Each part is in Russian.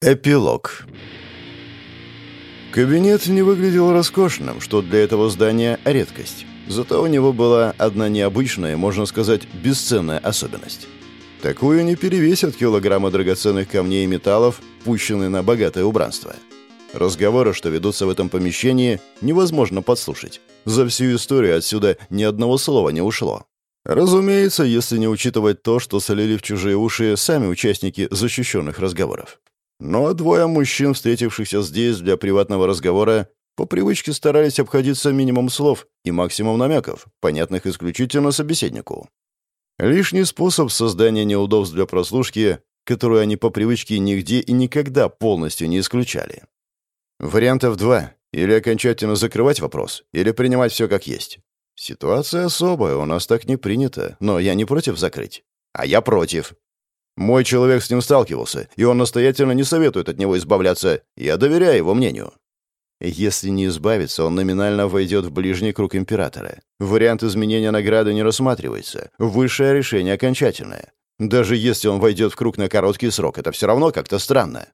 Эпилог. Кабинет не выглядел роскошным, что для этого здания редкость. Зато у него была одна необычная, можно сказать, бесценная особенность. Такую не перевесят килограммы драгоценных камней и металлов, пущенные на богатое убранство. Разговоры, что ведутся в этом помещении, невозможно подслушать. За всю историю отсюда ни одного слова не ушло. Разумеется, если не учитывать то, что солили в чужие уши сами участники защищенных разговоров. Но двое мужчин, встретившихся здесь для приватного разговора, по привычке старались обходиться минимум слов и максимум намеков, понятных исключительно собеседнику. Лишний способ создания неудобств для прослушки, которую они по привычке нигде и никогда полностью не исключали. Вариантов два. Или окончательно закрывать вопрос, или принимать все как есть. Ситуация особая, у нас так не принято, но я не против закрыть. А я против. Мой человек с ним сталкивался, и он настоятельно не советует от него избавляться. Я доверяю его мнению. Если не избавиться, он номинально войдет в ближний круг императора. Вариант изменения награды не рассматривается. Высшее решение окончательное. Даже если он войдет в круг на короткий срок, это все равно как-то странно.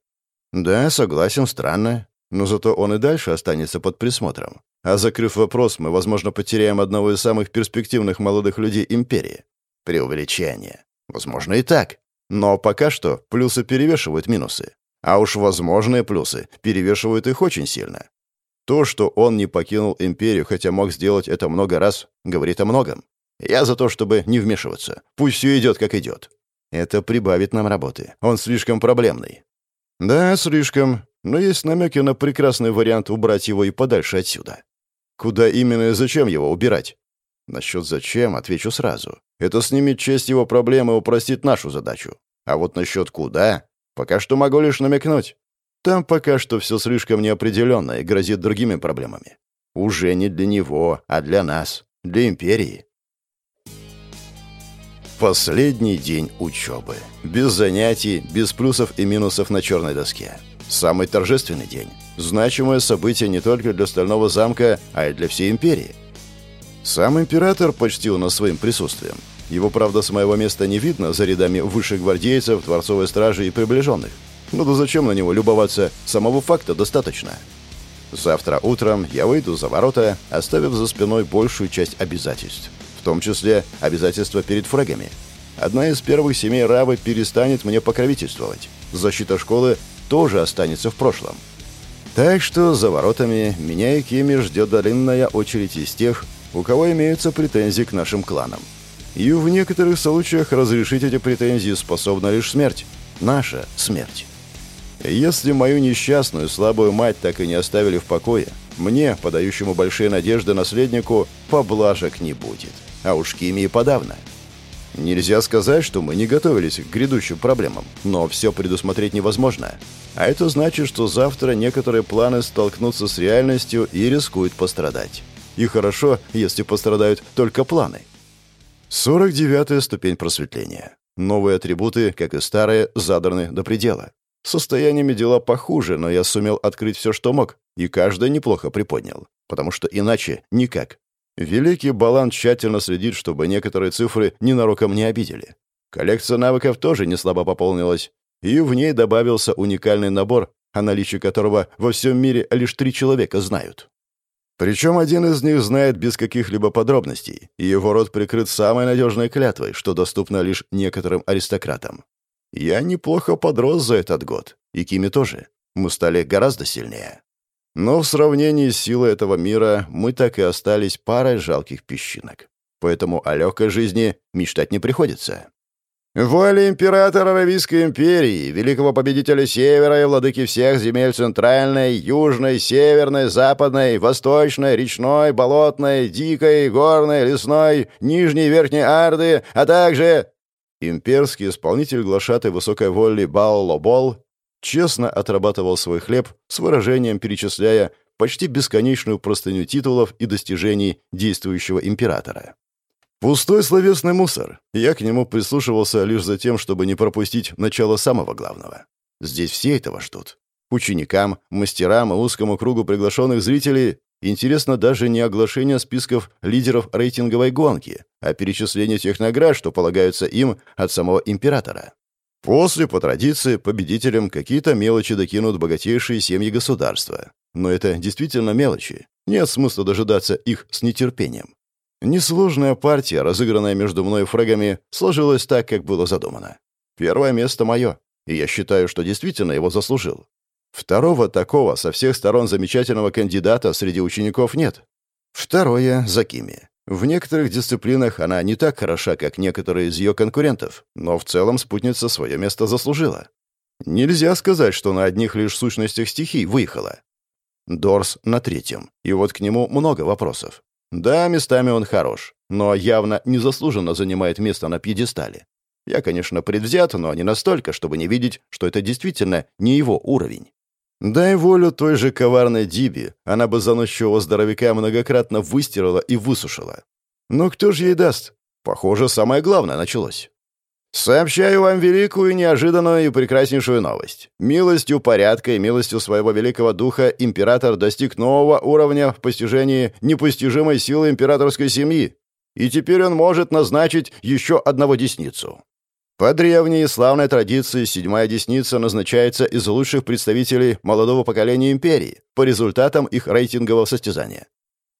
Да, согласен, странно. Но зато он и дальше останется под присмотром. А закрыв вопрос, мы, возможно, потеряем одного из самых перспективных молодых людей империи. Преувеличение. Возможно, и так. Но пока что плюсы перевешивают минусы. А уж возможные плюсы перевешивают их очень сильно. То, что он не покинул империю, хотя мог сделать это много раз, говорит о многом. Я за то, чтобы не вмешиваться. Пусть все идет, как идет. Это прибавит нам работы. Он слишком проблемный. Да, слишком. Но есть намеки на прекрасный вариант убрать его и подальше отсюда. Куда именно и зачем его убирать? Насчет «зачем» отвечу сразу. Это снимет часть его проблемы и упростит нашу задачу. А вот насчет «куда» пока что могу лишь намекнуть. Там пока что все слишком неопределенно и грозит другими проблемами. Уже не для него, а для нас, для империи. Последний день учебы. Без занятий, без плюсов и минусов на черной доске. Самый торжественный день. Значимое событие не только для Стального замка, а и для всей империи. Сам император почтил нас своим присутствием. Его, правда, с моего места не видно за рядами высших гвардейцев, дворцовой стражи и приближенных. Ну да зачем на него любоваться? Самого факта достаточно. Завтра утром я выйду за ворота, оставив за спиной большую часть обязательств. В том числе обязательства перед фрегами. Одна из первых семей Равы перестанет мне покровительствовать. Защита школы тоже останется в прошлом. Так что за воротами меня и Кими ждет длинная очередь из тех, у кого имеются претензии к нашим кланам. И в некоторых случаях разрешить эти претензии способна лишь смерть. Наша смерть. Если мою несчастную, слабую мать так и не оставили в покое, мне, подающему большие надежды наследнику, поблажек не будет. А уж Кими и подавно. Нельзя сказать, что мы не готовились к грядущим проблемам, но все предусмотреть невозможно. А это значит, что завтра некоторые планы столкнутся с реальностью и рискуют пострадать. И хорошо, если пострадают только планы. 49-я ступень просветления. Новые атрибуты, как и старые, задраны до предела. Состояниями дела похуже, но я сумел открыть все, что мог, и каждое неплохо приподнял. Потому что иначе никак. Великий Балан тщательно следит, чтобы некоторые цифры ненароком не обидели. Коллекция навыков тоже не слабо пополнилась, и в ней добавился уникальный набор, о наличии которого во всем мире лишь три человека знают. Причем один из них знает без каких-либо подробностей, и его род прикрыт самой надежной клятвой, что доступно лишь некоторым аристократам. Я неплохо подрос за этот год, и Кими тоже. Мы стали гораздо сильнее. Но в сравнении с силой этого мира мы так и остались парой жалких песчинок. Поэтому о легкой жизни мечтать не приходится. Воля императора Аравийской империи, великого победителя Севера и владыки всех земель Центральной, Южной, Северной, Западной, Восточной, Речной, Болотной, Дикой, Горной, Лесной, Нижней и Верхней Арды, а также... Имперский исполнитель глашатой высокой воли Бао-Лобол честно отрабатывал свой хлеб с выражением перечисляя почти бесконечную простыню титулов и достижений действующего императора. Пустой словесный мусор. Я к нему прислушивался лишь за тем, чтобы не пропустить начало самого главного. Здесь все этого ждут. Ученикам, мастерам и узкому кругу приглашенных зрителей интересно даже не оглашение списков лидеров рейтинговой гонки, а перечисление тех наград, что полагаются им от самого императора. После, по традиции, победителям какие-то мелочи докинут богатейшие семьи государства. Но это действительно мелочи. Нет смысла дожидаться их с нетерпением. Несложная партия, разыгранная между мной и фрегами, сложилась так, как было задумано. Первое место мое, и я считаю, что действительно его заслужил. Второго такого со всех сторон замечательного кандидата среди учеников нет. Второе — Закими. В некоторых дисциплинах она не так хороша, как некоторые из ее конкурентов, но в целом спутница свое место заслужила. Нельзя сказать, что на одних лишь сущностях стихий выехала. Дорс на третьем, и вот к нему много вопросов. Да, местами он хорош, но явно незаслуженно занимает место на пьедестале. Я, конечно, предвзят, но не настолько, чтобы не видеть, что это действительно не его уровень. Дай волю той же коварной Диби, она бы заносчивого здоровяка многократно выстирала и высушила. Но кто же ей даст? Похоже, самое главное началось. Сообщаю вам великую, неожиданную и прекраснейшую новость. Милостью порядка и милостью своего великого духа император достиг нового уровня в постижении непостижимой силы императорской семьи, и теперь он может назначить еще одного десницу. По древней и славной традиции седьмая десница назначается из лучших представителей молодого поколения империи по результатам их рейтингового состязания.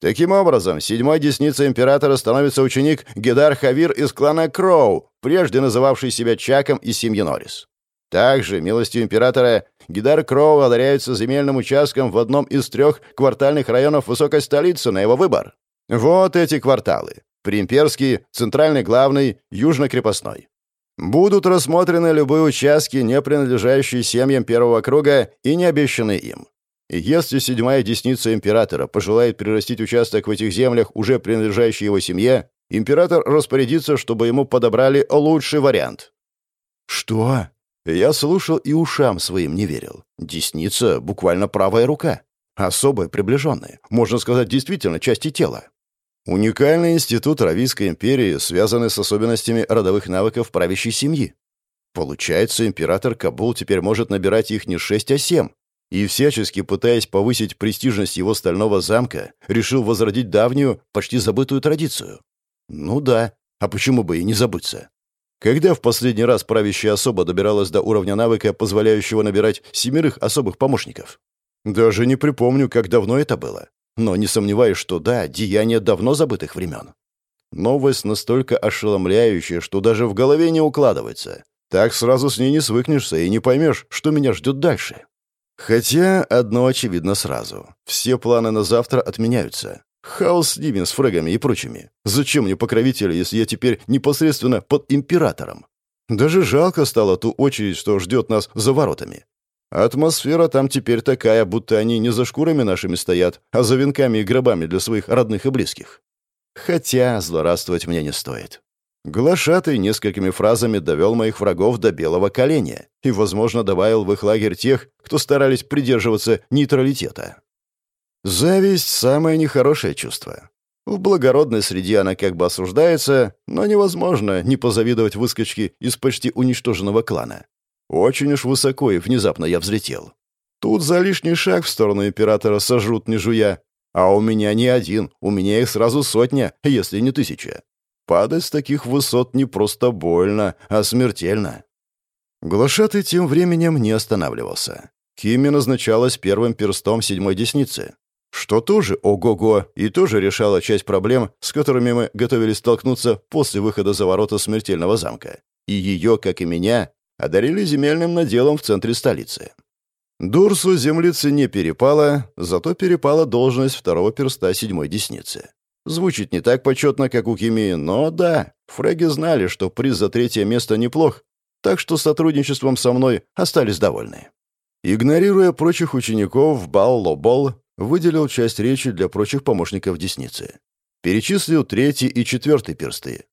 Таким образом, седьмой десницей императора становится ученик Гедар Хавир из клана Кроу, прежде называвший себя Чаком из семьи Норрис. Также, милостью императора, Гидар Кроу одаряется земельным участком в одном из трех квартальных районов высокой столицы на его выбор. Вот эти кварталы. Приимперский, Центральный Главный, Южно-Крепостной. Будут рассмотрены любые участки, не принадлежащие семьям первого круга и не обещанные им. И если седьмая десница императора пожелает прирастить участок в этих землях, уже принадлежащий его семье, император распорядится, чтобы ему подобрали лучший вариант. Что? Я слушал и ушам своим не верил. Десница — буквально правая рука. Особая, приближенная. Можно сказать, действительно, части тела. Уникальный институт Равийской империи, связанный с особенностями родовых навыков правящей семьи. Получается, император Кабул теперь может набирать их не шесть, а семь. И всячески пытаясь повысить престижность его стального замка, решил возродить давнюю, почти забытую традицию. Ну да, а почему бы и не забыться? Когда в последний раз правящая особа добиралась до уровня навыка, позволяющего набирать семерых особых помощников? Даже не припомню, как давно это было. Но не сомневаюсь, что да, деяние давно забытых времен. Новость настолько ошеломляющая, что даже в голове не укладывается. Так сразу с ней не свыкнешься и не поймешь, что меня ждет дальше. Хотя одно очевидно сразу. Все планы на завтра отменяются. Хаос с ними, с фрегами и прочими. Зачем мне покровители, если я теперь непосредственно под императором? Даже жалко стало ту очередь, что ждет нас за воротами. Атмосфера там теперь такая, будто они не за шкурами нашими стоят, а за венками и гробами для своих родных и близких. Хотя злорадствовать мне не стоит. Глашатый несколькими фразами довел моих врагов до белого коленя и, возможно, добавил в их лагерь тех, кто старались придерживаться нейтралитета. Зависть — самое нехорошее чувство. В благородной среде она как бы осуждается, но невозможно не позавидовать выскочке из почти уничтоженного клана. Очень уж высоко и внезапно я взлетел. Тут за лишний шаг в сторону императора сожрут не жуя. А у меня не один, у меня их сразу сотня, если не тысяча. Падать с таких высот не просто больно, а смертельно. Глашатый тем временем не останавливался. Кими назначалась первым перстом седьмой десницы, что тоже ого-го и тоже решала часть проблем, с которыми мы готовились столкнуться после выхода за ворота смертельного замка. И ее, как и меня, одарили земельным наделом в центре столицы. Дурсу землицы не перепала, зато перепала должность второго перста седьмой десницы. Звучит не так почетно, как у Кими, но да, фреги знали, что приз за третье место неплох, так что сотрудничеством со мной остались довольны. Игнорируя прочих учеников, Бал-Лобол выделил часть речи для прочих помощников десницы. Перечислил третий и четвертый персты,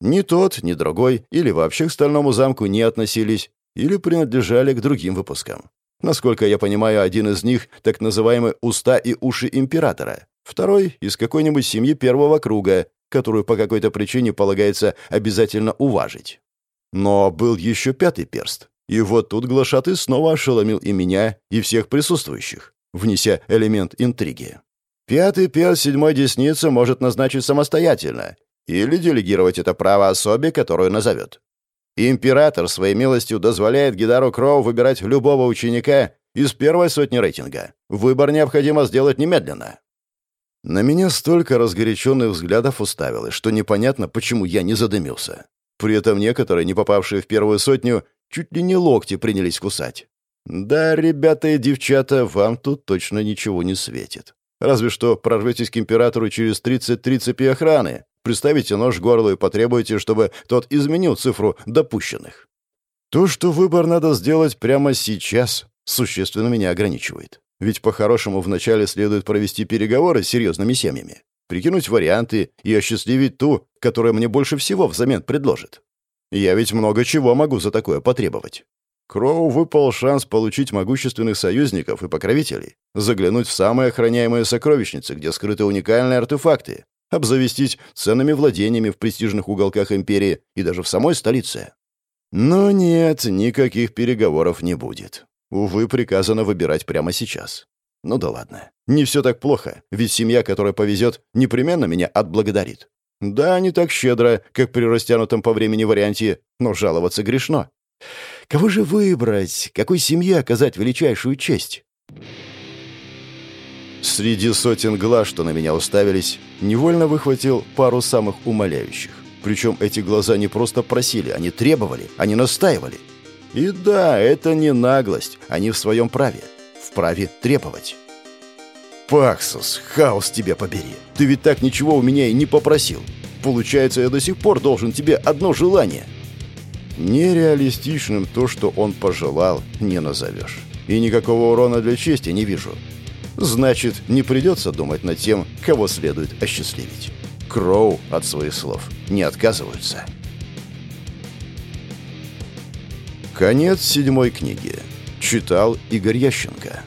ни тот, ни другой или вообще к Стальному замку не относились, или принадлежали к другим выпускам. Насколько я понимаю, один из них — так называемый «уста и уши императора», второй — из какой-нибудь семьи первого круга, которую по какой-то причине полагается обязательно уважить. Но был еще пятый перст. И вот тут глашатый снова ошеломил и меня, и всех присутствующих, внеся элемент интриги. Пятый перст седьмой десницы может назначить самостоятельно или делегировать это право особе, которую назовет. Император своей милостью дозволяет Гидару Кроу выбирать любого ученика из первой сотни рейтинга. Выбор необходимо сделать немедленно. На меня столько разгоряченных взглядов уставилось, что непонятно, почему я не задымился. При этом некоторые, не попавшие в первую сотню, чуть ли не локти принялись кусать. Да, ребята и девчата, вам тут точно ничего не светит. Разве что прорветесь к императору через 30-30 цепи охраны, приставите нож к горлу и потребуете, чтобы тот изменил цифру допущенных. То, что выбор надо сделать прямо сейчас, существенно меня ограничивает. Ведь по-хорошему вначале следует провести переговоры с серьезными семьями, прикинуть варианты и осчастливить ту, которая мне больше всего взамен предложит. Я ведь много чего могу за такое потребовать. Кроу выпал шанс получить могущественных союзников и покровителей, заглянуть в самые охраняемые сокровищницы, где скрыты уникальные артефакты, обзавестись ценными владениями в престижных уголках империи и даже в самой столице. Но нет, никаких переговоров не будет. Увы, приказано выбирать прямо сейчас. Ну да ладно. Не все так плохо, ведь семья, которая повезет, непременно меня отблагодарит. Да, не так щедро, как при растянутом по времени варианте, но жаловаться грешно. Кого же выбрать? Какой семье оказать величайшую честь? Среди сотен глаз, что на меня уставились, невольно выхватил пару самых умоляющих. Причем эти глаза не просто просили, они требовали, они настаивали. И да, это не наглость, они в своем праве. В праве требовать. «Паксус, хаос тебе побери! Ты ведь так ничего у меня и не попросил. Получается, я до сих пор должен тебе одно желание». Нереалистичным то, что он пожелал, не назовешь. И никакого урона для чести не вижу. Значит, не придется думать над тем, кого следует осчастливить. Кроу от своих слов не отказываются. Конец седьмой книги. Читал Игорь Ященко.